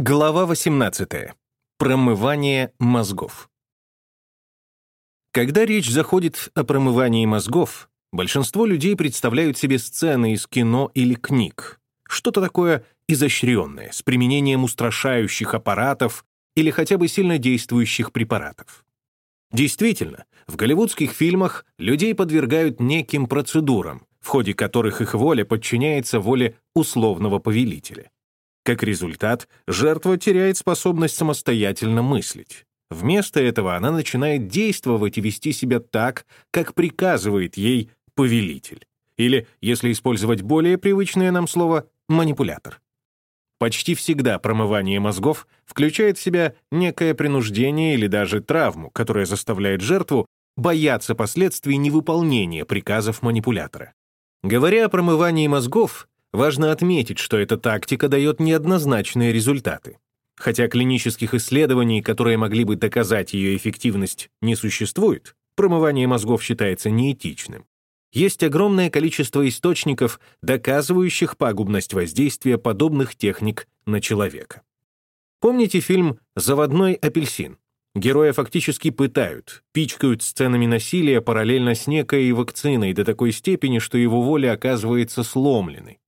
Глава 18. Промывание мозгов. Когда речь заходит о промывании мозгов, большинство людей представляют себе сцены из кино или книг. Что-то такое изощренное, с применением устрашающих аппаратов или хотя бы сильно действующих препаратов. Действительно, в голливудских фильмах людей подвергают неким процедурам, в ходе которых их воля подчиняется воле условного повелителя. Как результат, жертва теряет способность самостоятельно мыслить. Вместо этого она начинает действовать и вести себя так, как приказывает ей повелитель. Или, если использовать более привычное нам слово, манипулятор. Почти всегда промывание мозгов включает в себя некое принуждение или даже травму, которая заставляет жертву бояться последствий невыполнения приказов манипулятора. Говоря о промывании мозгов, Важно отметить, что эта тактика дает неоднозначные результаты. Хотя клинических исследований, которые могли бы доказать ее эффективность, не существует, промывание мозгов считается неэтичным. Есть огромное количество источников, доказывающих пагубность воздействия подобных техник на человека. Помните фильм «Заводной апельсин»? Героя фактически пытают, пичкают сценами насилия параллельно с некой вакциной до такой степени, что его воля оказывается сломленной.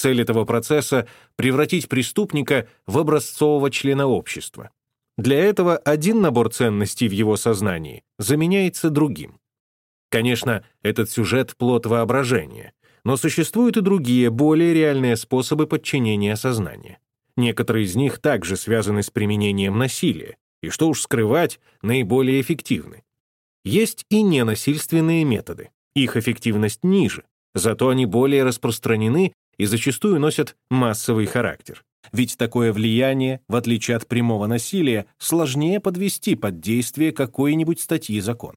Цель этого процесса — превратить преступника в образцового члена общества. Для этого один набор ценностей в его сознании заменяется другим. Конечно, этот сюжет — плод воображения, но существуют и другие, более реальные способы подчинения сознания. Некоторые из них также связаны с применением насилия, и что уж скрывать, наиболее эффективны. Есть и ненасильственные методы. Их эффективность ниже, зато они более распространены и зачастую носят массовый характер. Ведь такое влияние, в отличие от прямого насилия, сложнее подвести под действие какой-нибудь статьи закон.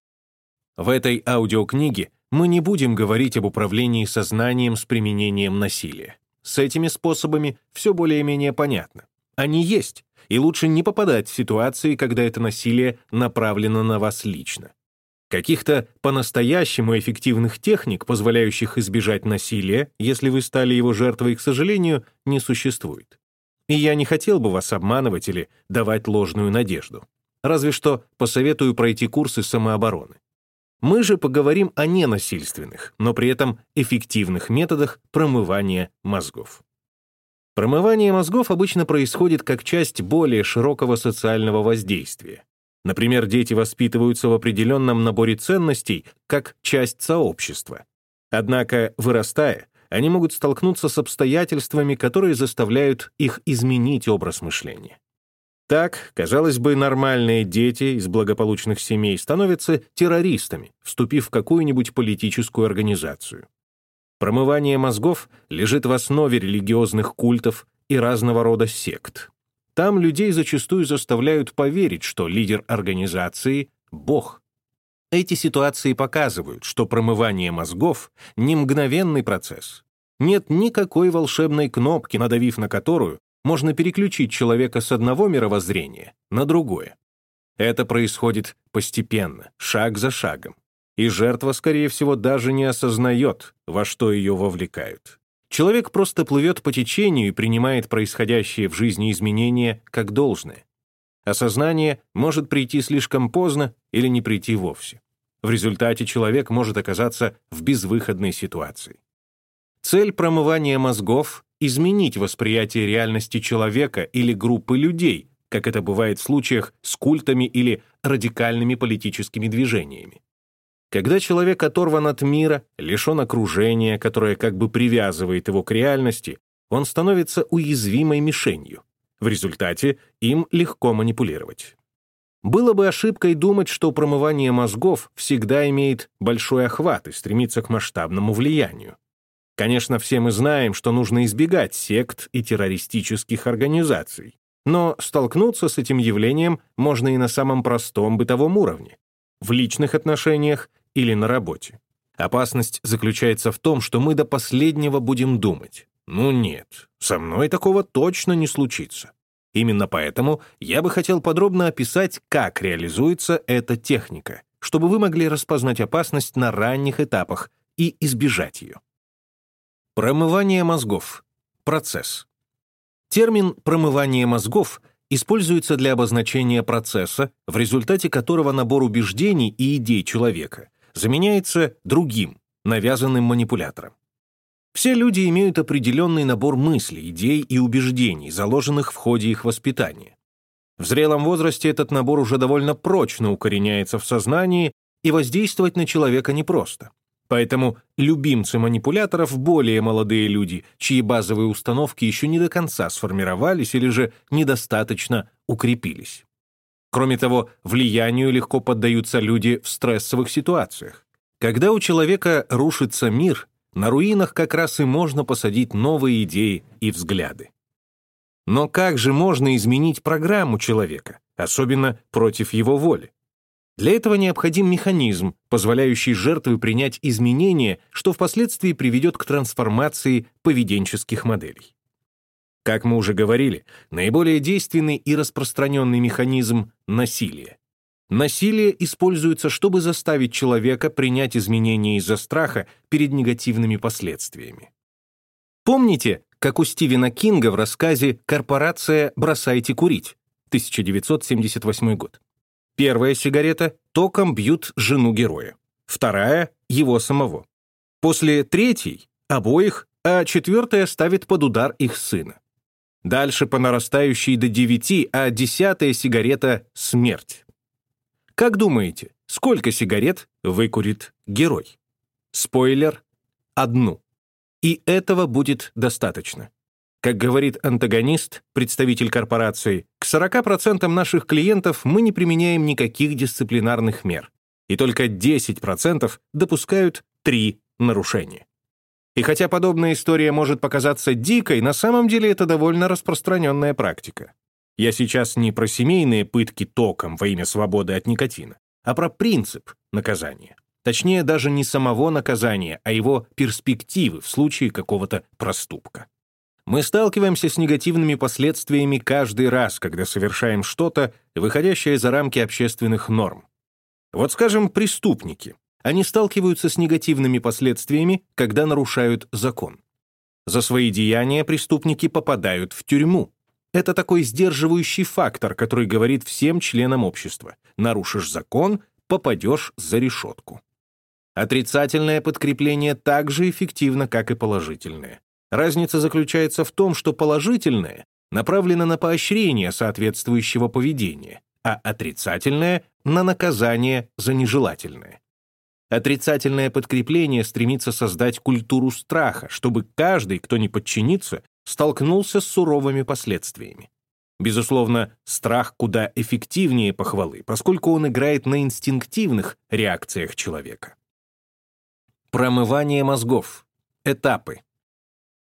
В этой аудиокниге мы не будем говорить об управлении сознанием с применением насилия. С этими способами все более-менее понятно. Они есть, и лучше не попадать в ситуации, когда это насилие направлено на вас лично. Каких-то по-настоящему эффективных техник, позволяющих избежать насилия, если вы стали его жертвой, к сожалению, не существует. И я не хотел бы вас обманывать или давать ложную надежду. Разве что посоветую пройти курсы самообороны. Мы же поговорим о ненасильственных, но при этом эффективных методах промывания мозгов. Промывание мозгов обычно происходит как часть более широкого социального воздействия. Например, дети воспитываются в определенном наборе ценностей как часть сообщества. Однако, вырастая, они могут столкнуться с обстоятельствами, которые заставляют их изменить образ мышления. Так, казалось бы, нормальные дети из благополучных семей становятся террористами, вступив в какую-нибудь политическую организацию. Промывание мозгов лежит в основе религиозных культов и разного рода сект. Там людей зачастую заставляют поверить, что лидер организации — Бог. Эти ситуации показывают, что промывание мозгов — не мгновенный процесс. Нет никакой волшебной кнопки, надавив на которую можно переключить человека с одного мировоззрения на другое. Это происходит постепенно, шаг за шагом. И жертва, скорее всего, даже не осознает, во что ее вовлекают. Человек просто плывет по течению и принимает происходящие в жизни изменения как должное. Осознание может прийти слишком поздно или не прийти вовсе. В результате человек может оказаться в безвыходной ситуации. Цель промывания мозгов — изменить восприятие реальности человека или группы людей, как это бывает в случаях с культами или радикальными политическими движениями. Когда человек оторван от мира, лишен окружения, которое как бы привязывает его к реальности, он становится уязвимой мишенью. В результате им легко манипулировать. Было бы ошибкой думать, что промывание мозгов всегда имеет большой охват и стремится к масштабному влиянию. Конечно, все мы знаем, что нужно избегать сект и террористических организаций. Но столкнуться с этим явлением можно и на самом простом бытовом уровне. В личных отношениях или на работе. Опасность заключается в том, что мы до последнего будем думать. Ну нет, со мной такого точно не случится. Именно поэтому я бы хотел подробно описать, как реализуется эта техника, чтобы вы могли распознать опасность на ранних этапах и избежать ее. Промывание мозгов. Процесс. Термин «промывание мозгов» используется для обозначения процесса, в результате которого набор убеждений и идей человека заменяется другим, навязанным манипулятором. Все люди имеют определенный набор мыслей, идей и убеждений, заложенных в ходе их воспитания. В зрелом возрасте этот набор уже довольно прочно укореняется в сознании, и воздействовать на человека непросто. Поэтому любимцы манипуляторов — более молодые люди, чьи базовые установки еще не до конца сформировались или же недостаточно укрепились. Кроме того, влиянию легко поддаются люди в стрессовых ситуациях. Когда у человека рушится мир, на руинах как раз и можно посадить новые идеи и взгляды. Но как же можно изменить программу человека, особенно против его воли? Для этого необходим механизм, позволяющий жертве принять изменения, что впоследствии приведет к трансформации поведенческих моделей. Как мы уже говорили, наиболее действенный и распространенный механизм — насилие. Насилие используется, чтобы заставить человека принять изменения из-за страха перед негативными последствиями. Помните, как у Стивена Кинга в рассказе «Корпорация. Бросайте курить» 1978 год? Первая сигарета током бьют жену героя, вторая — его самого. После третьей — обоих, а четвертая ставит под удар их сына. Дальше по нарастающей до девяти, а десятая сигарета — смерть. Как думаете, сколько сигарет выкурит герой? Спойлер — одну. И этого будет достаточно. Как говорит антагонист, представитель корпорации, к 40% наших клиентов мы не применяем никаких дисциплинарных мер, и только 10% допускают три нарушения. И хотя подобная история может показаться дикой, на самом деле это довольно распространенная практика. Я сейчас не про семейные пытки током во имя свободы от никотина, а про принцип наказания. Точнее, даже не самого наказания, а его перспективы в случае какого-то проступка. Мы сталкиваемся с негативными последствиями каждый раз, когда совершаем что-то, выходящее за рамки общественных норм. Вот, скажем, преступники. Они сталкиваются с негативными последствиями, когда нарушают закон. За свои деяния преступники попадают в тюрьму. Это такой сдерживающий фактор, который говорит всем членам общества. Нарушишь закон — попадешь за решетку. Отрицательное подкрепление так же эффективно, как и положительное. Разница заключается в том, что положительное направлено на поощрение соответствующего поведения, а отрицательное — на наказание за нежелательное. Отрицательное подкрепление стремится создать культуру страха, чтобы каждый, кто не подчинится, столкнулся с суровыми последствиями. Безусловно, страх куда эффективнее похвалы, поскольку он играет на инстинктивных реакциях человека. Промывание мозгов. Этапы.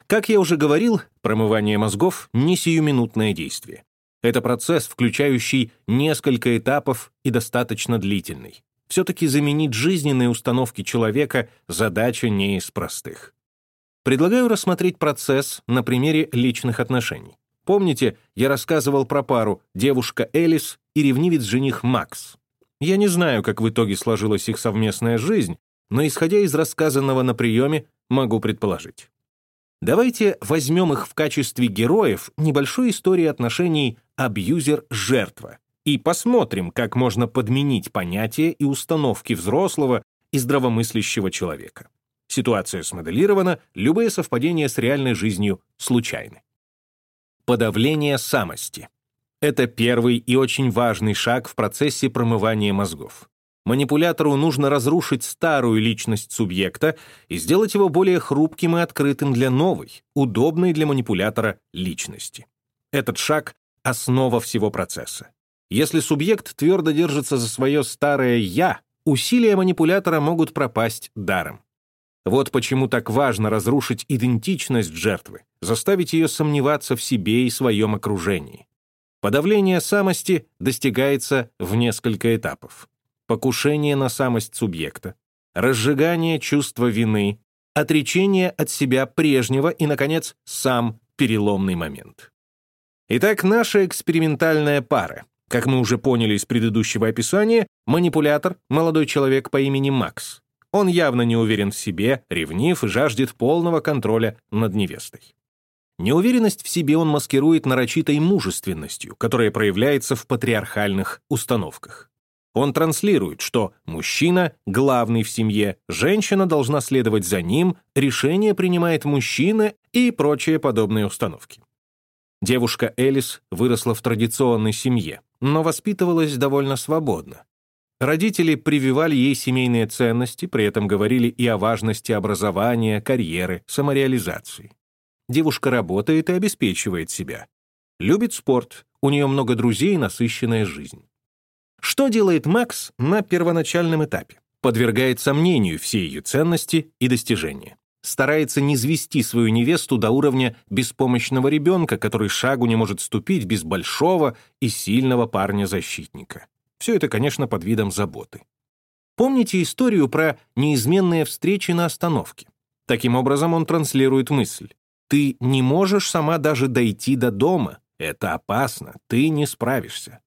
Как я уже говорил, промывание мозгов — не сиюминутное действие. Это процесс, включающий несколько этапов и достаточно длительный. Все-таки заменить жизненные установки человека — задача не из простых. Предлагаю рассмотреть процесс на примере личных отношений. Помните, я рассказывал про пару девушка Элис и ревнивец-жених Макс. Я не знаю, как в итоге сложилась их совместная жизнь, но, исходя из рассказанного на приеме, могу предположить. Давайте возьмем их в качестве героев небольшой истории отношений абьюзер-жертва и посмотрим, как можно подменить понятия и установки взрослого и здравомыслящего человека. Ситуация смоделирована, любые совпадения с реальной жизнью случайны. Подавление самости. Это первый и очень важный шаг в процессе промывания мозгов. Манипулятору нужно разрушить старую личность субъекта и сделать его более хрупким и открытым для новой, удобной для манипулятора личности. Этот шаг — основа всего процесса. Если субъект твердо держится за свое старое «я», усилия манипулятора могут пропасть даром. Вот почему так важно разрушить идентичность жертвы, заставить ее сомневаться в себе и своем окружении. Подавление самости достигается в несколько этапов покушение на самость субъекта, разжигание чувства вины, отречение от себя прежнего и, наконец, сам переломный момент. Итак, наша экспериментальная пара. Как мы уже поняли из предыдущего описания, манипулятор — молодой человек по имени Макс. Он явно не уверен в себе, ревнив и жаждет полного контроля над невестой. Неуверенность в себе он маскирует нарочитой мужественностью, которая проявляется в патриархальных установках. Он транслирует, что мужчина — главный в семье, женщина должна следовать за ним, решение принимает мужчина и прочие подобные установки. Девушка Элис выросла в традиционной семье, но воспитывалась довольно свободно. Родители прививали ей семейные ценности, при этом говорили и о важности образования, карьеры, самореализации. Девушка работает и обеспечивает себя. Любит спорт, у нее много друзей и насыщенная жизнь. Что делает Макс на первоначальном этапе? Подвергает сомнению все ее ценности и достижения. Старается не звести свою невесту до уровня беспомощного ребенка, который шагу не может ступить без большого и сильного парня-защитника. Все это, конечно, под видом заботы. Помните историю про неизменные встречи на остановке? Таким образом он транслирует мысль. Ты не можешь сама даже дойти до дома. Это опасно, ты не справишься.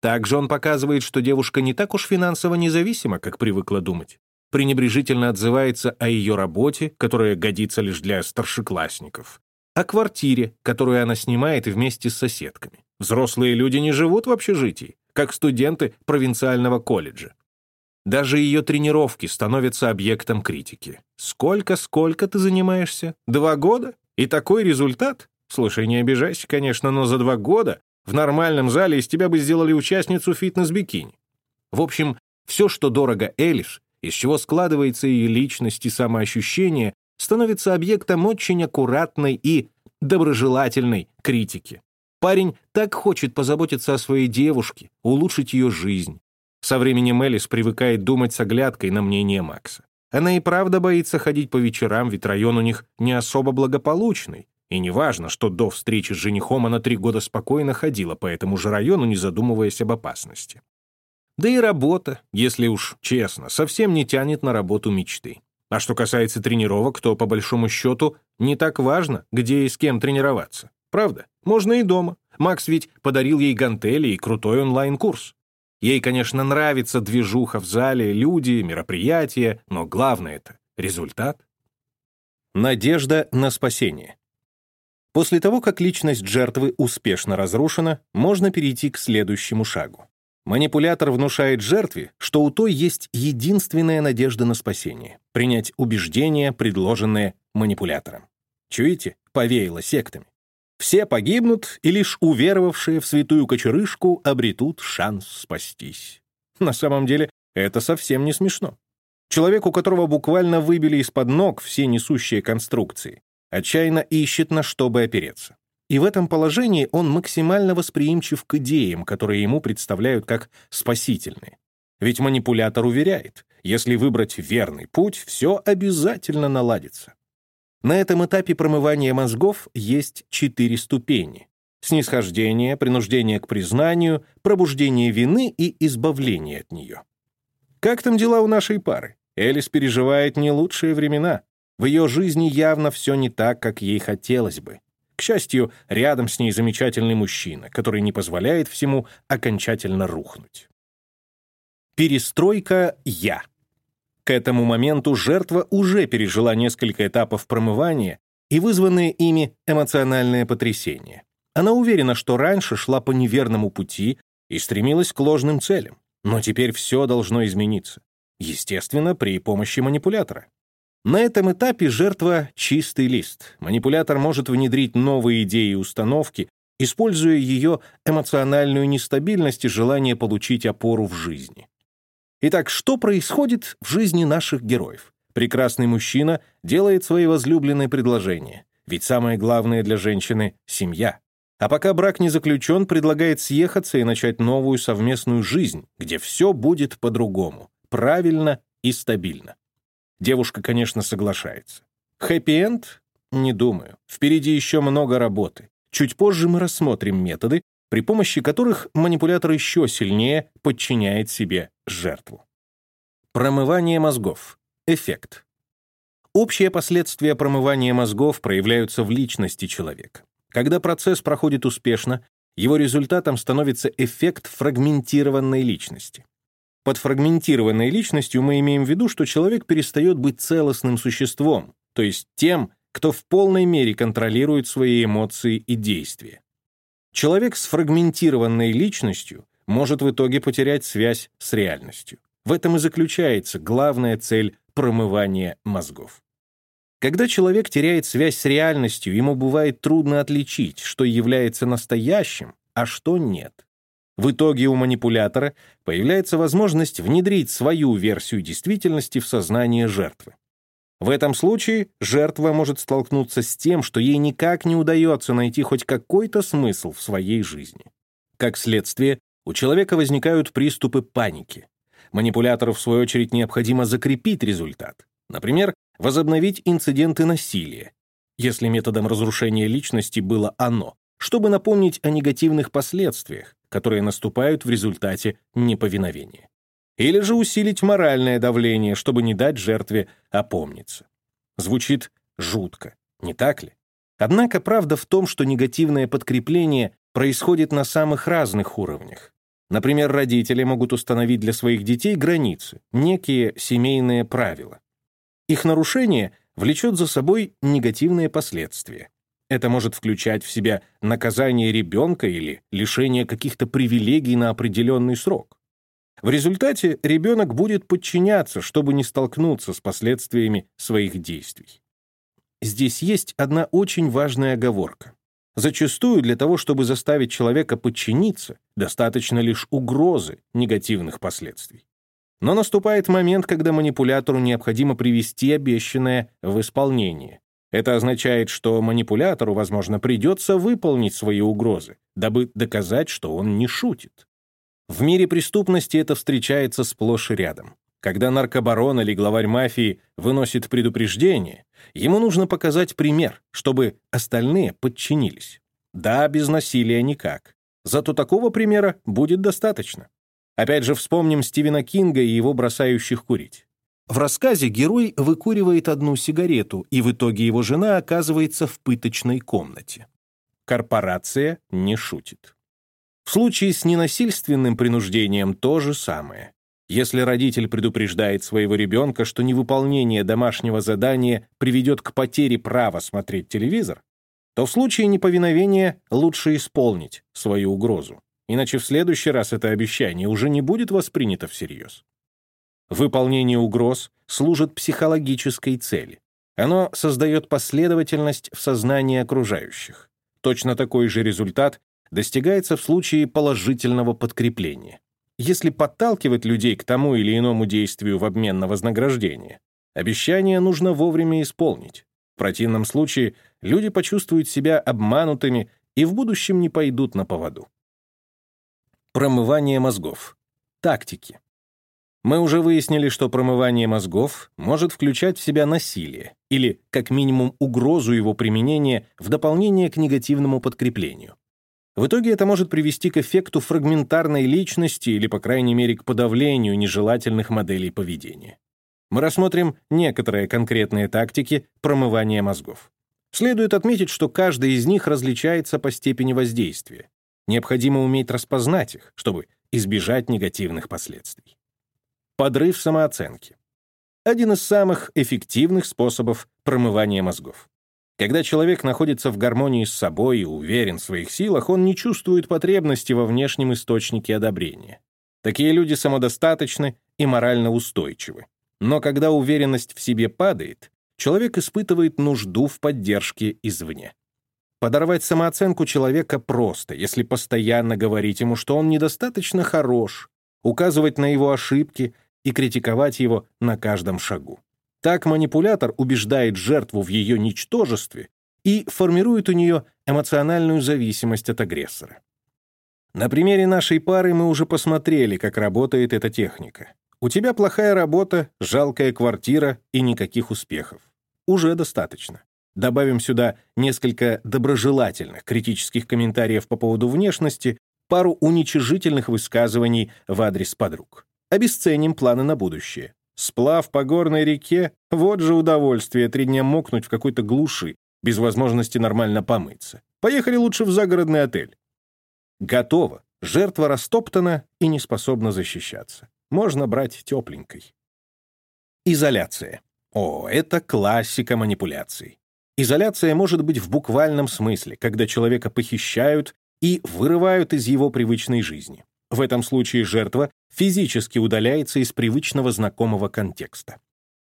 Также он показывает, что девушка не так уж финансово независима, как привыкла думать. Пренебрежительно отзывается о ее работе, которая годится лишь для старшеклассников. О квартире, которую она снимает вместе с соседками. Взрослые люди не живут в общежитии как студенты провинциального колледжа. Даже ее тренировки становятся объектом критики. Сколько-сколько ты занимаешься? Два года? И такой результат? Слушай, не обижайся, конечно, но за два года в нормальном зале из тебя бы сделали участницу фитнес-бикини. В общем, все, что дорого Элиш, из чего складывается ее личность и самоощущение, становится объектом очень аккуратной и доброжелательной критики. Парень так хочет позаботиться о своей девушке, улучшить ее жизнь. Со временем Элис привыкает думать с оглядкой на мнение Макса. Она и правда боится ходить по вечерам, ведь район у них не особо благополучный. И неважно, что до встречи с женихом она три года спокойно ходила по этому же району, не задумываясь об опасности. Да и работа, если уж честно, совсем не тянет на работу мечты. А что касается тренировок, то, по большому счету, не так важно, где и с кем тренироваться. Правда? Можно и дома. Макс ведь подарил ей гантели и крутой онлайн-курс. Ей, конечно, нравится движуха в зале, люди, мероприятия, но главное это — результат. Надежда на спасение. После того, как личность жертвы успешно разрушена, можно перейти к следующему шагу. Манипулятор внушает жертве, что у той есть единственная надежда на спасение — принять убеждения, предложенные манипулятором. Чуете? Повеяло сектами. Все погибнут, и лишь уверовавшие в святую кочерышку обретут шанс спастись. На самом деле, это совсем не смешно. Человек, у которого буквально выбили из-под ног все несущие конструкции, отчаянно ищет, на что бы опереться. И в этом положении он максимально восприимчив к идеям, которые ему представляют как спасительные. Ведь манипулятор уверяет, если выбрать верный путь, все обязательно наладится. На этом этапе промывания мозгов есть четыре ступени. Снисхождение, принуждение к признанию, пробуждение вины и избавление от нее. Как там дела у нашей пары? Элис переживает не лучшие времена. В ее жизни явно все не так, как ей хотелось бы. К счастью, рядом с ней замечательный мужчина, который не позволяет всему окончательно рухнуть. Перестройка «я». К этому моменту жертва уже пережила несколько этапов промывания и вызванные ими эмоциональное потрясение. Она уверена, что раньше шла по неверному пути и стремилась к ложным целям. Но теперь все должно измениться. Естественно, при помощи манипулятора. На этом этапе жертва — чистый лист. Манипулятор может внедрить новые идеи и установки, используя ее эмоциональную нестабильность и желание получить опору в жизни. Итак, что происходит в жизни наших героев? Прекрасный мужчина делает своей возлюбленной предложение, ведь самое главное для женщины — семья. А пока брак не заключен, предлагает съехаться и начать новую совместную жизнь, где все будет по-другому, правильно и стабильно. Девушка, конечно, соглашается. Хэппи-энд? Не думаю. Впереди еще много работы. Чуть позже мы рассмотрим методы, при помощи которых манипулятор еще сильнее подчиняет себе жертву. Промывание мозгов. Эффект. Общие последствия промывания мозгов проявляются в личности человека. Когда процесс проходит успешно, его результатом становится эффект фрагментированной личности. Под фрагментированной личностью мы имеем в виду, что человек перестает быть целостным существом, то есть тем, кто в полной мере контролирует свои эмоции и действия. Человек с фрагментированной личностью может в итоге потерять связь с реальностью. В этом и заключается главная цель промывания мозгов. Когда человек теряет связь с реальностью, ему бывает трудно отличить, что является настоящим, а что нет. В итоге у манипулятора появляется возможность внедрить свою версию действительности в сознание жертвы. В этом случае жертва может столкнуться с тем, что ей никак не удается найти хоть какой-то смысл в своей жизни. Как следствие, у человека возникают приступы паники. Манипулятору, в свою очередь, необходимо закрепить результат. Например, возобновить инциденты насилия, если методом разрушения личности было оно, чтобы напомнить о негативных последствиях, которые наступают в результате неповиновения. Или же усилить моральное давление, чтобы не дать жертве опомниться. Звучит жутко, не так ли? Однако правда в том, что негативное подкрепление происходит на самых разных уровнях. Например, родители могут установить для своих детей границы, некие семейные правила. Их нарушение влечет за собой негативные последствия. Это может включать в себя наказание ребенка или лишение каких-то привилегий на определенный срок. В результате ребенок будет подчиняться, чтобы не столкнуться с последствиями своих действий. Здесь есть одна очень важная оговорка. Зачастую для того, чтобы заставить человека подчиниться, достаточно лишь угрозы негативных последствий. Но наступает момент, когда манипулятору необходимо привести обещанное в исполнение. Это означает, что манипулятору, возможно, придется выполнить свои угрозы, дабы доказать, что он не шутит. В мире преступности это встречается сплошь и рядом. Когда наркобарон или главарь мафии выносит предупреждение, ему нужно показать пример, чтобы остальные подчинились. Да, без насилия никак. Зато такого примера будет достаточно. Опять же, вспомним Стивена Кинга и его бросающих курить. В рассказе герой выкуривает одну сигарету, и в итоге его жена оказывается в пыточной комнате. Корпорация не шутит. В случае с ненасильственным принуждением то же самое. Если родитель предупреждает своего ребенка, что невыполнение домашнего задания приведет к потере права смотреть телевизор, то в случае неповиновения лучше исполнить свою угрозу иначе в следующий раз это обещание уже не будет воспринято всерьез. Выполнение угроз служит психологической цели. Оно создает последовательность в сознании окружающих. Точно такой же результат достигается в случае положительного подкрепления. Если подталкивать людей к тому или иному действию в обмен на вознаграждение, обещание нужно вовремя исполнить. В противном случае люди почувствуют себя обманутыми и в будущем не пойдут на поводу. Промывание мозгов. Тактики. Мы уже выяснили, что промывание мозгов может включать в себя насилие или, как минимум, угрозу его применения в дополнение к негативному подкреплению. В итоге это может привести к эффекту фрагментарной личности или, по крайней мере, к подавлению нежелательных моделей поведения. Мы рассмотрим некоторые конкретные тактики промывания мозгов. Следует отметить, что каждая из них различается по степени воздействия. Необходимо уметь распознать их, чтобы избежать негативных последствий. Подрыв самооценки. Один из самых эффективных способов промывания мозгов. Когда человек находится в гармонии с собой и уверен в своих силах, он не чувствует потребности во внешнем источнике одобрения. Такие люди самодостаточны и морально устойчивы. Но когда уверенность в себе падает, человек испытывает нужду в поддержке извне. Подорвать самооценку человека просто, если постоянно говорить ему, что он недостаточно хорош, указывать на его ошибки и критиковать его на каждом шагу. Так манипулятор убеждает жертву в ее ничтожестве и формирует у нее эмоциональную зависимость от агрессора. На примере нашей пары мы уже посмотрели, как работает эта техника. У тебя плохая работа, жалкая квартира и никаких успехов. Уже достаточно. Добавим сюда несколько доброжелательных критических комментариев по поводу внешности, пару уничижительных высказываний в адрес подруг. Обесценим планы на будущее. Сплав по горной реке — вот же удовольствие три дня мокнуть в какой-то глуши, без возможности нормально помыться. Поехали лучше в загородный отель. Готово. Жертва растоптана и не способна защищаться. Можно брать тепленькой. Изоляция. О, это классика манипуляций. Изоляция может быть в буквальном смысле, когда человека похищают и вырывают из его привычной жизни. В этом случае жертва физически удаляется из привычного знакомого контекста.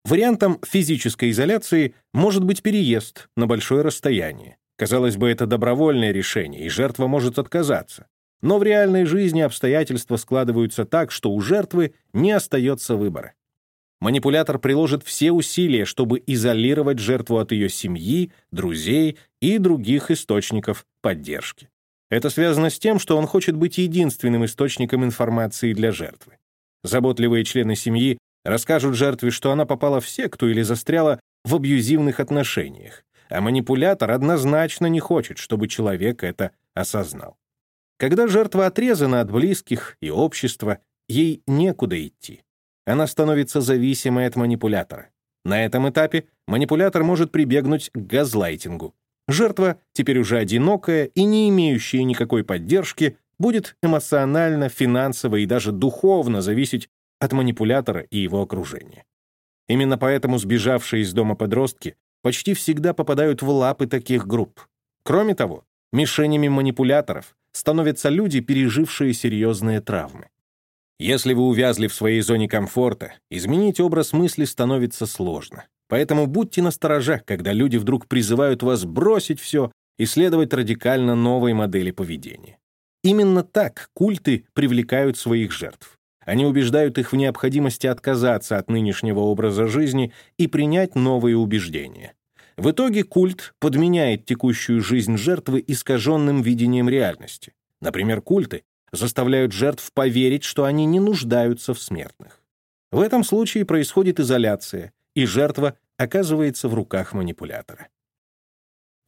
Вариантом физической изоляции может быть переезд на большое расстояние. Казалось бы, это добровольное решение, и жертва может отказаться. Но в реальной жизни обстоятельства складываются так, что у жертвы не остается выбора. Манипулятор приложит все усилия, чтобы изолировать жертву от ее семьи, друзей и других источников поддержки. Это связано с тем, что он хочет быть единственным источником информации для жертвы. Заботливые члены семьи расскажут жертве, что она попала в секту или застряла в абьюзивных отношениях, а манипулятор однозначно не хочет, чтобы человек это осознал. Когда жертва отрезана от близких и общества, ей некуда идти. Она становится зависимой от манипулятора. На этом этапе манипулятор может прибегнуть к газлайтингу. Жертва, теперь уже одинокая и не имеющая никакой поддержки, будет эмоционально, финансово и даже духовно зависеть от манипулятора и его окружения. Именно поэтому сбежавшие из дома подростки почти всегда попадают в лапы таких групп. Кроме того, мишенями манипуляторов становятся люди, пережившие серьезные травмы. Если вы увязли в своей зоне комфорта, изменить образ мысли становится сложно. Поэтому будьте настороже, когда люди вдруг призывают вас бросить все и следовать радикально новой модели поведения. Именно так культы привлекают своих жертв. Они убеждают их в необходимости отказаться от нынешнего образа жизни и принять новые убеждения. В итоге культ подменяет текущую жизнь жертвы искаженным видением реальности. Например, культы заставляют жертв поверить, что они не нуждаются в смертных. В этом случае происходит изоляция, и жертва оказывается в руках манипулятора.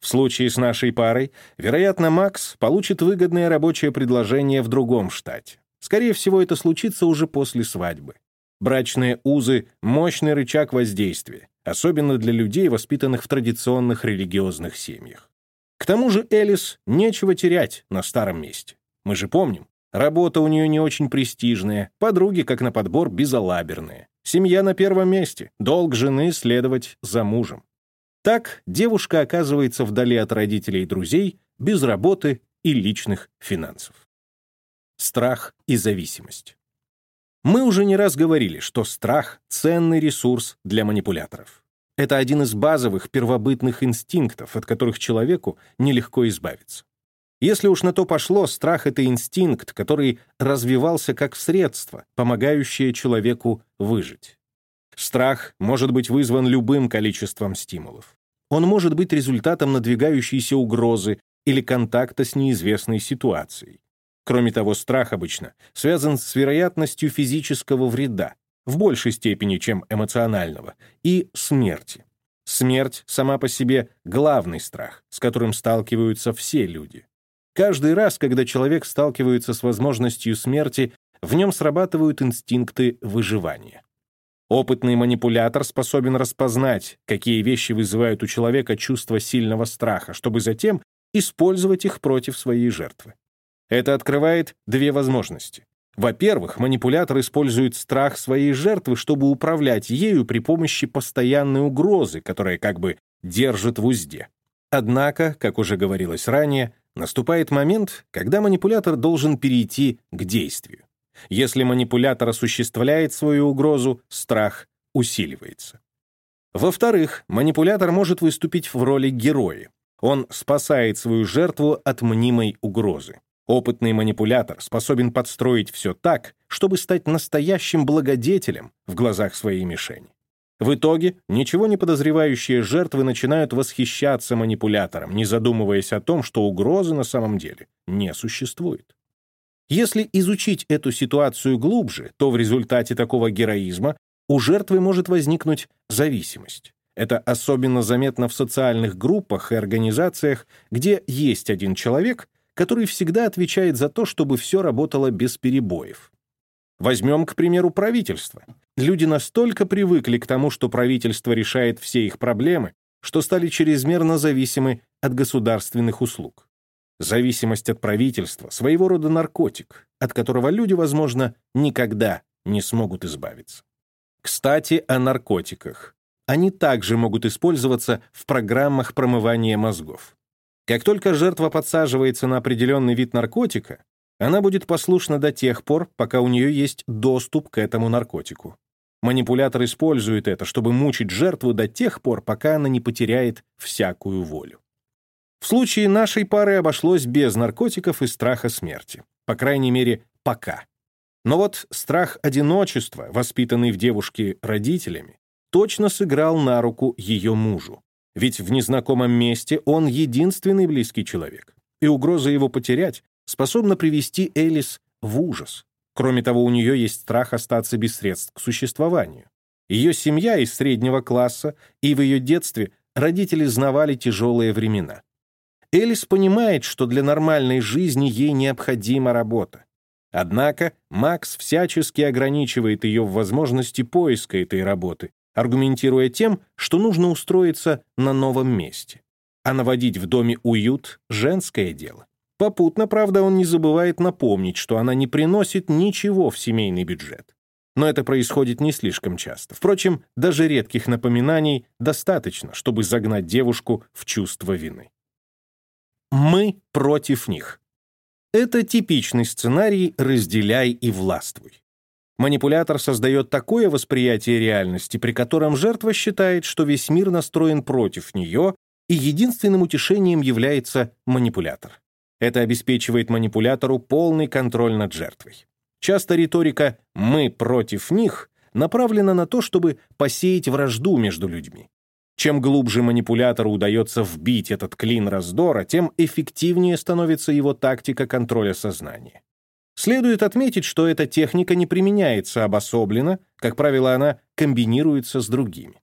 В случае с нашей парой, вероятно, Макс получит выгодное рабочее предложение в другом штате. Скорее всего, это случится уже после свадьбы. Брачные узы — мощный рычаг воздействия, особенно для людей, воспитанных в традиционных религиозных семьях. К тому же Элис нечего терять на старом месте. Мы же помним, работа у нее не очень престижная, подруги, как на подбор, безалаберные. Семья на первом месте, долг жены следовать за мужем. Так девушка оказывается вдали от родителей и друзей, без работы и личных финансов. Страх и зависимость. Мы уже не раз говорили, что страх — ценный ресурс для манипуляторов. Это один из базовых первобытных инстинктов, от которых человеку нелегко избавиться. Если уж на то пошло, страх — это инстинкт, который развивался как средство, помогающее человеку выжить. Страх может быть вызван любым количеством стимулов. Он может быть результатом надвигающейся угрозы или контакта с неизвестной ситуацией. Кроме того, страх обычно связан с вероятностью физического вреда, в большей степени, чем эмоционального, и смерти. Смерть сама по себе — главный страх, с которым сталкиваются все люди. Каждый раз, когда человек сталкивается с возможностью смерти, в нем срабатывают инстинкты выживания. Опытный манипулятор способен распознать, какие вещи вызывают у человека чувство сильного страха, чтобы затем использовать их против своей жертвы. Это открывает две возможности. Во-первых, манипулятор использует страх своей жертвы, чтобы управлять ею при помощи постоянной угрозы, которая как бы держит в узде. Однако, как уже говорилось ранее, наступает момент, когда манипулятор должен перейти к действию. Если манипулятор осуществляет свою угрозу, страх усиливается. Во-вторых, манипулятор может выступить в роли героя. Он спасает свою жертву от мнимой угрозы. Опытный манипулятор способен подстроить все так, чтобы стать настоящим благодетелем в глазах своей мишени. В итоге ничего не подозревающие жертвы начинают восхищаться манипулятором, не задумываясь о том, что угрозы на самом деле не существует. Если изучить эту ситуацию глубже, то в результате такого героизма у жертвы может возникнуть зависимость. Это особенно заметно в социальных группах и организациях, где есть один человек, который всегда отвечает за то, чтобы все работало без перебоев. Возьмем, к примеру, правительство. Люди настолько привыкли к тому, что правительство решает все их проблемы, что стали чрезмерно зависимы от государственных услуг. Зависимость от правительства — своего рода наркотик, от которого люди, возможно, никогда не смогут избавиться. Кстати, о наркотиках. они также могут использоваться в программах промывания мозгов. Как только жертва подсаживается на определенный вид наркотика, она будет послушна до тех пор, пока у нее есть доступ к этому наркотику. Манипулятор использует это, чтобы мучить жертву до тех пор, пока она не потеряет всякую волю. В случае нашей пары обошлось без наркотиков и страха смерти. По крайней мере, пока. Но вот страх одиночества, воспитанный в девушке родителями, точно сыграл на руку ее мужу. Ведь в незнакомом месте он единственный близкий человек. И угроза его потерять способна привести Элис в ужас. Кроме того, у нее есть страх остаться без средств к существованию. Ее семья из среднего класса, и в ее детстве родители знавали тяжелые времена. Элис понимает, что для нормальной жизни ей необходима работа. Однако Макс всячески ограничивает ее в возможности поиска этой работы, аргументируя тем, что нужно устроиться на новом месте. А наводить в доме уют — женское дело. Попутно, правда, он не забывает напомнить, что она не приносит ничего в семейный бюджет. Но это происходит не слишком часто. Впрочем, даже редких напоминаний достаточно, чтобы загнать девушку в чувство вины. Мы против них. Это типичный сценарий «разделяй и властвуй». Манипулятор создает такое восприятие реальности, при котором жертва считает, что весь мир настроен против нее, и единственным утешением является манипулятор. Это обеспечивает манипулятору полный контроль над жертвой. Часто риторика «мы против них» направлена на то, чтобы посеять вражду между людьми. Чем глубже манипулятору удается вбить этот клин раздора, тем эффективнее становится его тактика контроля сознания. Следует отметить, что эта техника не применяется обособленно, как правило, она комбинируется с другими.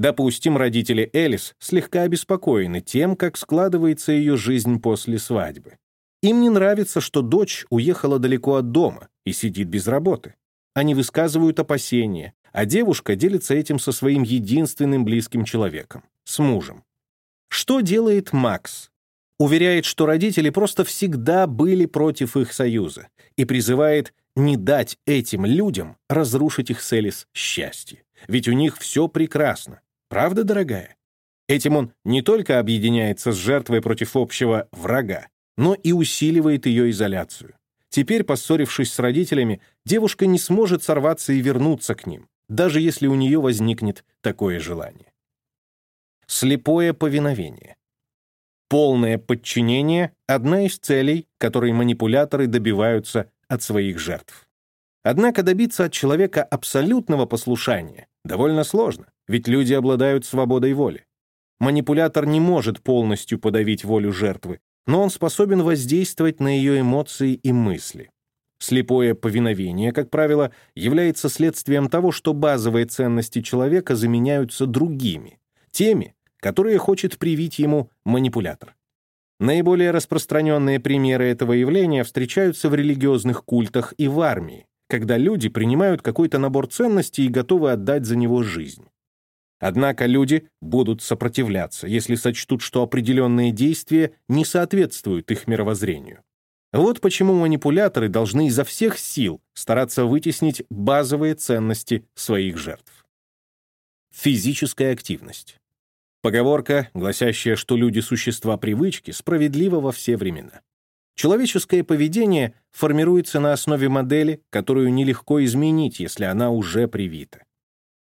Допустим, родители Элис слегка обеспокоены тем, как складывается ее жизнь после свадьбы. Им не нравится, что дочь уехала далеко от дома и сидит без работы. Они высказывают опасения, а девушка делится этим со своим единственным близким человеком — с мужем. Что делает Макс? Уверяет, что родители просто всегда были против их союза и призывает не дать этим людям разрушить их с Элис счастье. Ведь у них все прекрасно. Правда, дорогая? Этим он не только объединяется с жертвой против общего врага, но и усиливает ее изоляцию. Теперь, поссорившись с родителями, девушка не сможет сорваться и вернуться к ним, даже если у нее возникнет такое желание. Слепое повиновение. Полное подчинение — одна из целей, которой манипуляторы добиваются от своих жертв. Однако добиться от человека абсолютного послушания довольно сложно ведь люди обладают свободой воли. Манипулятор не может полностью подавить волю жертвы, но он способен воздействовать на ее эмоции и мысли. Слепое повиновение, как правило, является следствием того, что базовые ценности человека заменяются другими, теми, которые хочет привить ему манипулятор. Наиболее распространенные примеры этого явления встречаются в религиозных культах и в армии, когда люди принимают какой-то набор ценностей и готовы отдать за него жизнь. Однако люди будут сопротивляться, если сочтут, что определенные действия не соответствуют их мировоззрению. Вот почему манипуляторы должны изо всех сил стараться вытеснить базовые ценности своих жертв. Физическая активность. Поговорка, гласящая, что люди — существа привычки, справедлива во все времена. Человеческое поведение формируется на основе модели, которую нелегко изменить, если она уже привита.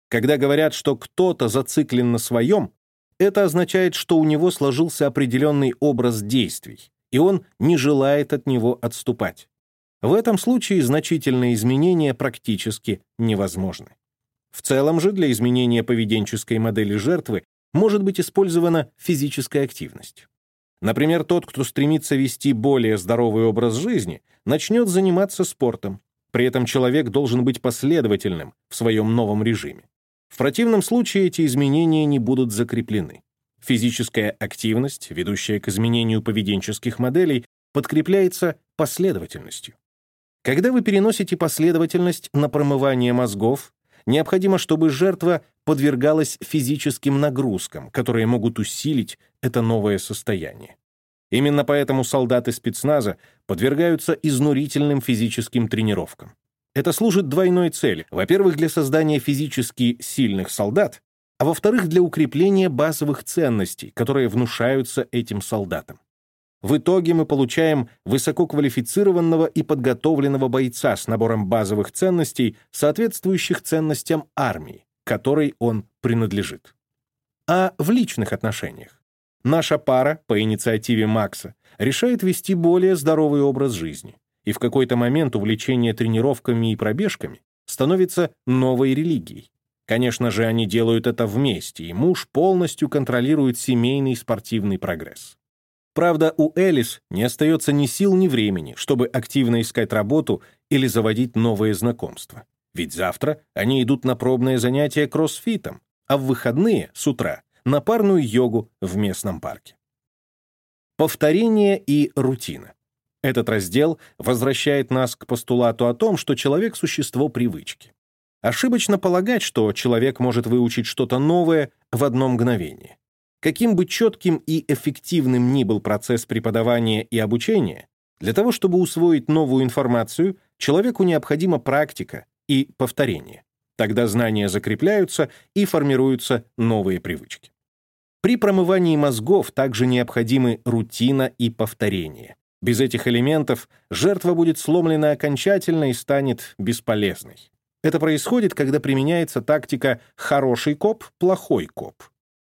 Когда говорят, что кто-то зациклен на своем, это означает, что у него сложился определенный образ действий, и он не желает от него отступать. В этом случае значительные изменения практически невозможны. В целом же для изменения поведенческой модели жертвы может быть использована физическая активность. Например, тот, кто стремится вести более здоровый образ жизни, начнет заниматься спортом. При этом человек должен быть последовательным в своем новом режиме. В противном случае эти изменения не будут закреплены. Физическая активность, ведущая к изменению поведенческих моделей, подкрепляется последовательностью. Когда вы переносите последовательность на промывание мозгов, необходимо, чтобы жертва подвергалась физическим нагрузкам, которые могут усилить это новое состояние. Именно поэтому солдаты спецназа подвергаются изнурительным физическим тренировкам. Это служит двойной цели. Во-первых, для создания физически сильных солдат, а во-вторых, для укрепления базовых ценностей, которые внушаются этим солдатам. В итоге мы получаем высококвалифицированного и подготовленного бойца с набором базовых ценностей, соответствующих ценностям армии, которой он принадлежит. А в личных отношениях? Наша пара, по инициативе Макса, решает вести более здоровый образ жизни, и в какой-то момент увлечение тренировками и пробежками становится новой религией. Конечно же, они делают это вместе, и муж полностью контролирует семейный спортивный прогресс. Правда, у Элис не остается ни сил, ни времени, чтобы активно искать работу или заводить новые знакомства. Ведь завтра они идут на пробное занятие кроссфитом, а в выходные, с утра, на парную йогу в местном парке. Повторение и рутина. Этот раздел возвращает нас к постулату о том, что человек — существо привычки. Ошибочно полагать, что человек может выучить что-то новое в одно мгновение. Каким бы четким и эффективным ни был процесс преподавания и обучения, для того, чтобы усвоить новую информацию, человеку необходима практика и повторение. Тогда знания закрепляются и формируются новые привычки. При промывании мозгов также необходимы рутина и повторение. Без этих элементов жертва будет сломлена окончательно и станет бесполезной. Это происходит, когда применяется тактика «хороший коп, плохой коп».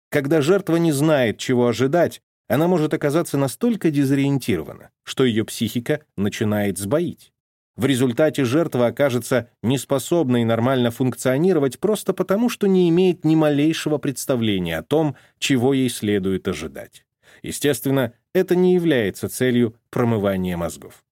Когда жертва не знает, чего ожидать, она может оказаться настолько дезориентирована, что ее психика начинает сбоить. В результате жертва окажется неспособной нормально функционировать просто потому, что не имеет ни малейшего представления о том, чего ей следует ожидать. Естественно, это не является целью промывания мозгов.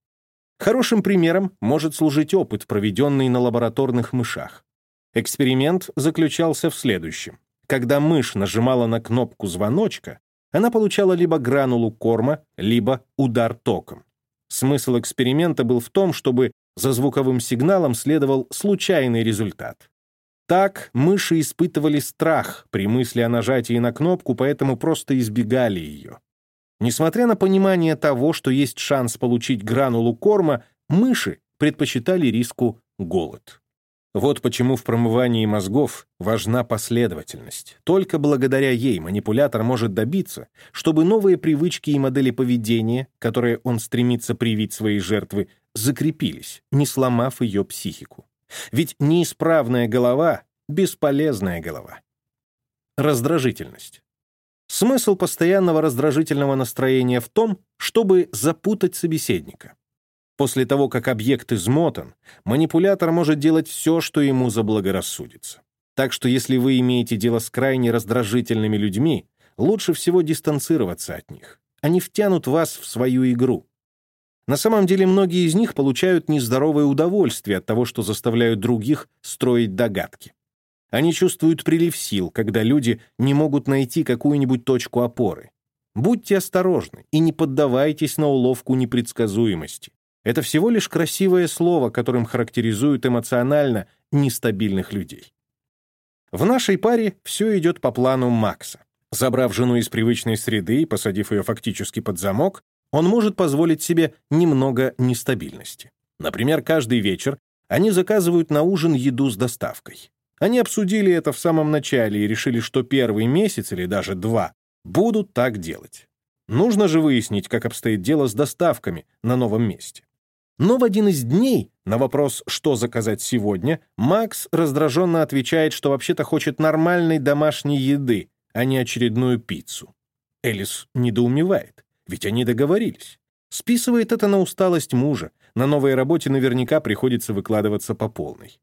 Хорошим примером может служить опыт, проведенный на лабораторных мышах. Эксперимент заключался в следующем. Когда мышь нажимала на кнопку звоночка, она получала либо гранулу корма, либо удар током. Смысл эксперимента был в том, чтобы за звуковым сигналом следовал случайный результат. Так мыши испытывали страх при мысли о нажатии на кнопку, поэтому просто избегали ее. Несмотря на понимание того, что есть шанс получить гранулу корма, мыши предпочитали риску голод. Вот почему в промывании мозгов важна последовательность. Только благодаря ей манипулятор может добиться, чтобы новые привычки и модели поведения, которые он стремится привить своей жертвы, закрепились, не сломав ее психику. Ведь неисправная голова — бесполезная голова. Раздражительность. Смысл постоянного раздражительного настроения в том, чтобы запутать собеседника. После того, как объект измотан, манипулятор может делать все, что ему заблагорассудится. Так что если вы имеете дело с крайне раздражительными людьми, лучше всего дистанцироваться от них. Они втянут вас в свою игру. На самом деле многие из них получают нездоровое удовольствие от того, что заставляют других строить догадки. Они чувствуют прилив сил, когда люди не могут найти какую-нибудь точку опоры. Будьте осторожны и не поддавайтесь на уловку непредсказуемости. Это всего лишь красивое слово, которым характеризуют эмоционально нестабильных людей. В нашей паре все идет по плану Макса. Забрав жену из привычной среды и посадив ее фактически под замок, он может позволить себе немного нестабильности. Например, каждый вечер они заказывают на ужин еду с доставкой. Они обсудили это в самом начале и решили, что первый месяц или даже два будут так делать. Нужно же выяснить, как обстоит дело с доставками на новом месте. Но в один из дней на вопрос, что заказать сегодня, Макс раздраженно отвечает, что вообще-то хочет нормальной домашней еды, а не очередную пиццу. Элис недоумевает, ведь они договорились. Списывает это на усталость мужа, на новой работе наверняка приходится выкладываться по полной.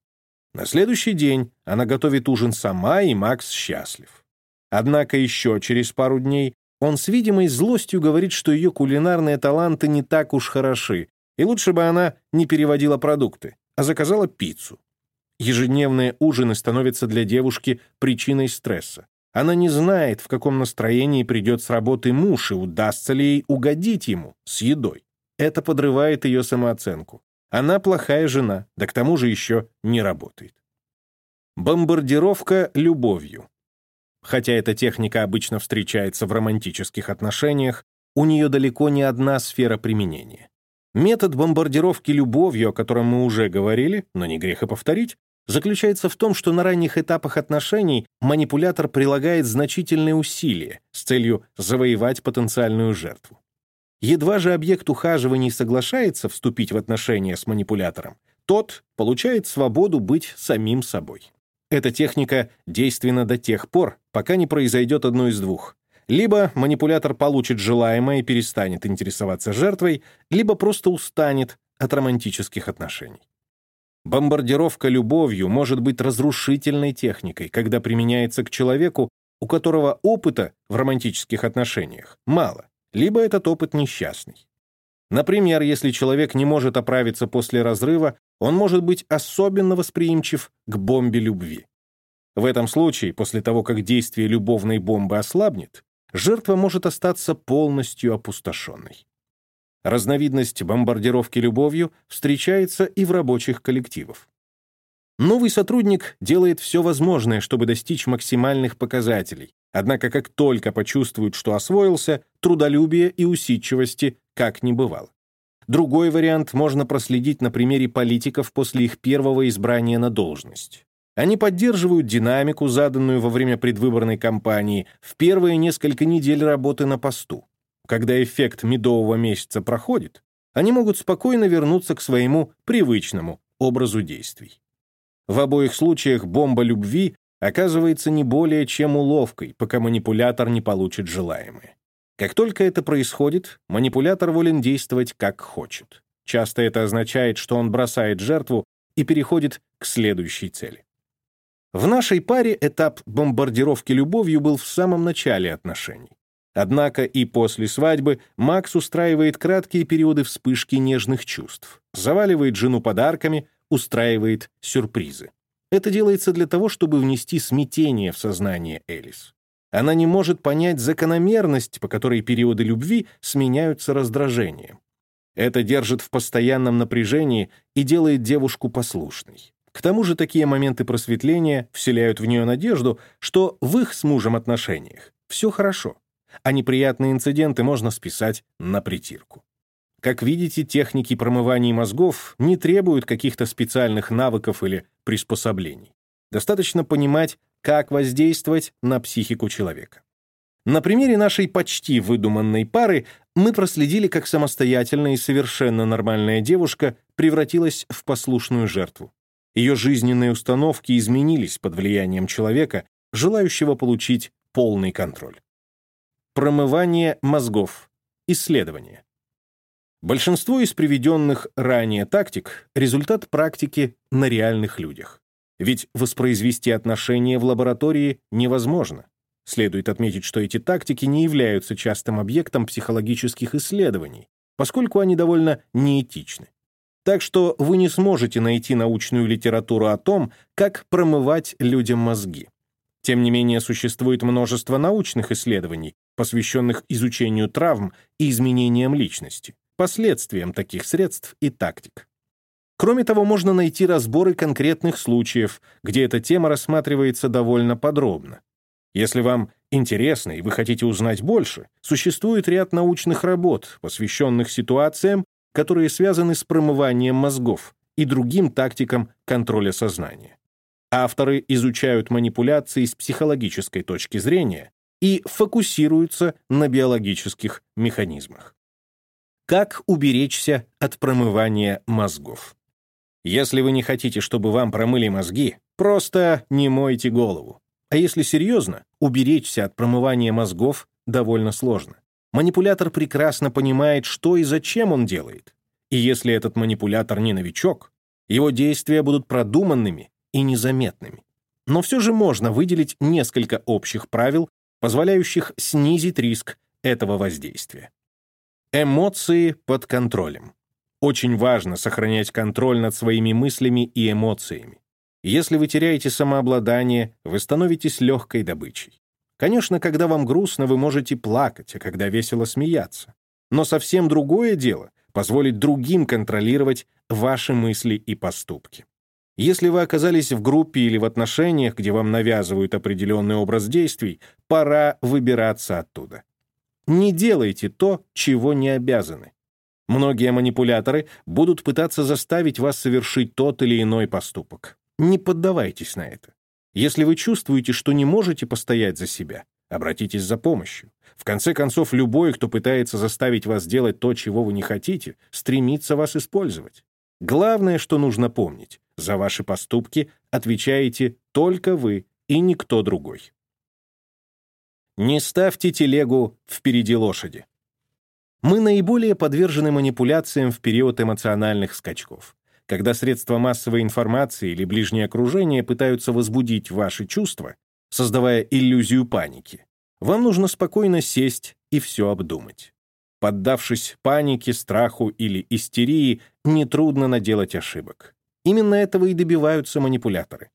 На следующий день она готовит ужин сама, и Макс счастлив. Однако еще через пару дней он с видимой злостью говорит, что ее кулинарные таланты не так уж хороши, и лучше бы она не переводила продукты, а заказала пиццу. Ежедневные ужины становятся для девушки причиной стресса. Она не знает, в каком настроении придет с работы муж и удастся ли ей угодить ему с едой. Это подрывает ее самооценку. Она плохая жена, да к тому же еще не работает. Бомбардировка любовью. Хотя эта техника обычно встречается в романтических отношениях, у нее далеко не одна сфера применения. Метод бомбардировки любовью, о котором мы уже говорили, но не грех и повторить, заключается в том, что на ранних этапах отношений манипулятор прилагает значительные усилия с целью завоевать потенциальную жертву. Едва же объект ухаживаний соглашается вступить в отношения с манипулятором, тот получает свободу быть самим собой. Эта техника действенна до тех пор, пока не произойдет одно из двух. Либо манипулятор получит желаемое и перестанет интересоваться жертвой, либо просто устанет от романтических отношений. Бомбардировка любовью может быть разрушительной техникой, когда применяется к человеку, у которого опыта в романтических отношениях мало, либо этот опыт несчастный. Например, если человек не может оправиться после разрыва, он может быть особенно восприимчив к бомбе любви. В этом случае, после того, как действие любовной бомбы ослабнет, жертва может остаться полностью опустошенной. Разновидность бомбардировки любовью встречается и в рабочих коллективах. Новый сотрудник делает все возможное, чтобы достичь максимальных показателей, однако как только почувствует, что освоился, трудолюбие и усидчивости как не бывало. Другой вариант можно проследить на примере политиков после их первого избрания на должность. Они поддерживают динамику, заданную во время предвыборной кампании, в первые несколько недель работы на посту. Когда эффект медового месяца проходит, они могут спокойно вернуться к своему привычному образу действий. В обоих случаях бомба любви оказывается не более чем уловкой, пока манипулятор не получит желаемое. Как только это происходит, манипулятор волен действовать как хочет. Часто это означает, что он бросает жертву и переходит к следующей цели. В нашей паре этап бомбардировки любовью был в самом начале отношений. Однако и после свадьбы Макс устраивает краткие периоды вспышки нежных чувств, заваливает жену подарками, устраивает сюрпризы. Это делается для того, чтобы внести смятение в сознание Элис. Она не может понять закономерность, по которой периоды любви сменяются раздражением. Это держит в постоянном напряжении и делает девушку послушной. К тому же такие моменты просветления вселяют в нее надежду, что в их с мужем отношениях все хорошо а неприятные инциденты можно списать на притирку. Как видите, техники промывания мозгов не требуют каких-то специальных навыков или приспособлений. Достаточно понимать, как воздействовать на психику человека. На примере нашей почти выдуманной пары мы проследили, как самостоятельная и совершенно нормальная девушка превратилась в послушную жертву. Ее жизненные установки изменились под влиянием человека, желающего получить полный контроль. Промывание мозгов. Исследование. Большинство из приведенных ранее тактик — результат практики на реальных людях. Ведь воспроизвести отношения в лаборатории невозможно. Следует отметить, что эти тактики не являются частым объектом психологических исследований, поскольку они довольно неэтичны. Так что вы не сможете найти научную литературу о том, как промывать людям мозги. Тем не менее, существует множество научных исследований, посвященных изучению травм и изменениям личности, последствиям таких средств и тактик. Кроме того, можно найти разборы конкретных случаев, где эта тема рассматривается довольно подробно. Если вам интересно и вы хотите узнать больше, существует ряд научных работ, посвященных ситуациям, которые связаны с промыванием мозгов и другим тактикам контроля сознания. Авторы изучают манипуляции с психологической точки зрения и фокусируются на биологических механизмах. Как уберечься от промывания мозгов? Если вы не хотите, чтобы вам промыли мозги, просто не мойте голову. А если серьезно, уберечься от промывания мозгов довольно сложно. Манипулятор прекрасно понимает, что и зачем он делает. И если этот манипулятор не новичок, его действия будут продуманными и незаметными. Но все же можно выделить несколько общих правил, позволяющих снизить риск этого воздействия. Эмоции под контролем. Очень важно сохранять контроль над своими мыслями и эмоциями. Если вы теряете самообладание, вы становитесь легкой добычей. Конечно, когда вам грустно, вы можете плакать, а когда весело смеяться. Но совсем другое дело — позволить другим контролировать ваши мысли и поступки. Если вы оказались в группе или в отношениях, где вам навязывают определенный образ действий, пора выбираться оттуда. Не делайте то, чего не обязаны. Многие манипуляторы будут пытаться заставить вас совершить тот или иной поступок. не поддавайтесь на это. Если вы чувствуете, что не можете постоять за себя, обратитесь за помощью. В конце концов, любой, кто пытается заставить вас делать то, чего вы не хотите, стремится вас использовать. Главное, что нужно помнить, за ваши поступки отвечаете только вы и никто другой. Не ставьте телегу впереди лошади. Мы наиболее подвержены манипуляциям в период эмоциональных скачков. Когда средства массовой информации или ближнее окружение пытаются возбудить ваши чувства, создавая иллюзию паники, вам нужно спокойно сесть и все обдумать. Поддавшись панике, страху или истерии, нетрудно наделать ошибок. Именно этого и добиваются манипуляторы.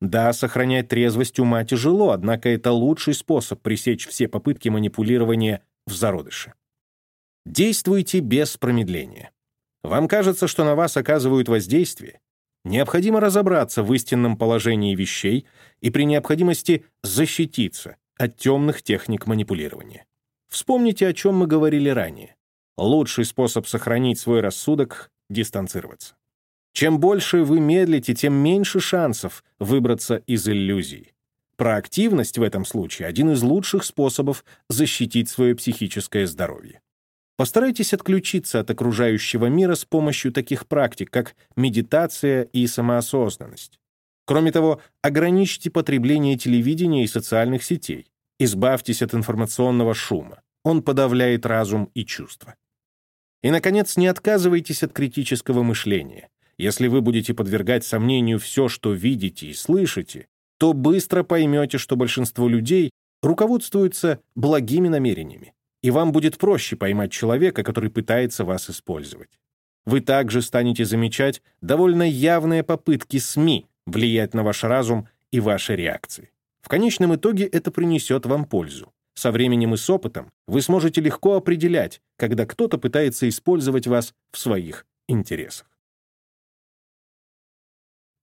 Да, сохранять трезвость ума тяжело, однако это лучший способ пресечь все попытки манипулирования в зародыше. Действуйте без промедления. Вам кажется, что на вас оказывают воздействие? Необходимо разобраться в истинном положении вещей и при необходимости защититься от темных техник манипулирования. Вспомните, о чем мы говорили ранее. Лучший способ сохранить свой рассудок — дистанцироваться. Чем больше вы медлите, тем меньше шансов выбраться из иллюзий. Проактивность в этом случае — один из лучших способов защитить свое психическое здоровье. Постарайтесь отключиться от окружающего мира с помощью таких практик, как медитация и самоосознанность. Кроме того, ограничьте потребление телевидения и социальных сетей. Избавьтесь от информационного шума. Он подавляет разум и чувства. И, наконец, не отказывайтесь от критического мышления. Если вы будете подвергать сомнению все, что видите и слышите, то быстро поймете, что большинство людей руководствуются благими намерениями, и вам будет проще поймать человека, который пытается вас использовать. Вы также станете замечать довольно явные попытки СМИ влиять на ваш разум и ваши реакции. В конечном итоге это принесет вам пользу. Со временем и с опытом вы сможете легко определять, когда кто-то пытается использовать вас в своих интересах.